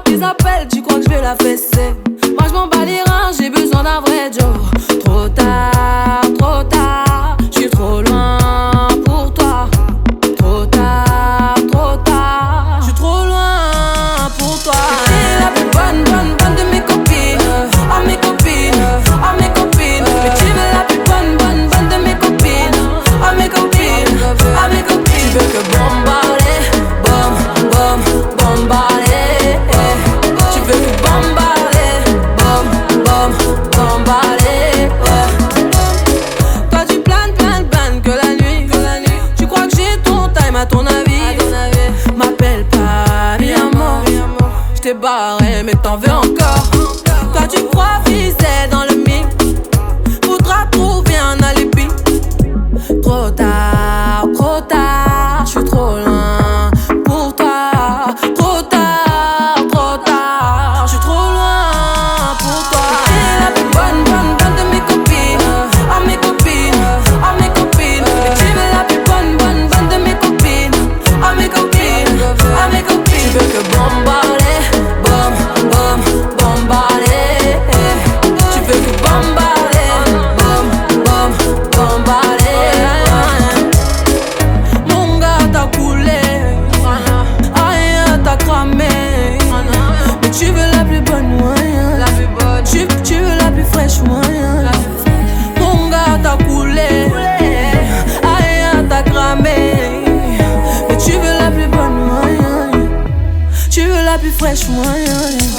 tes appels, tu crois que je vais la fesser. Moi je m'en bats les reins, j'ai besoin d'un vrai Joe. Trop tard. à ton avis. M'appelle pas, mi amor. J't'ai barré, mais t'en veux encore. Toi, tu crois viser dans le mille. Faudra trouver un alibi. Trop tard, trop tard, j'suis trop loin. fresh one.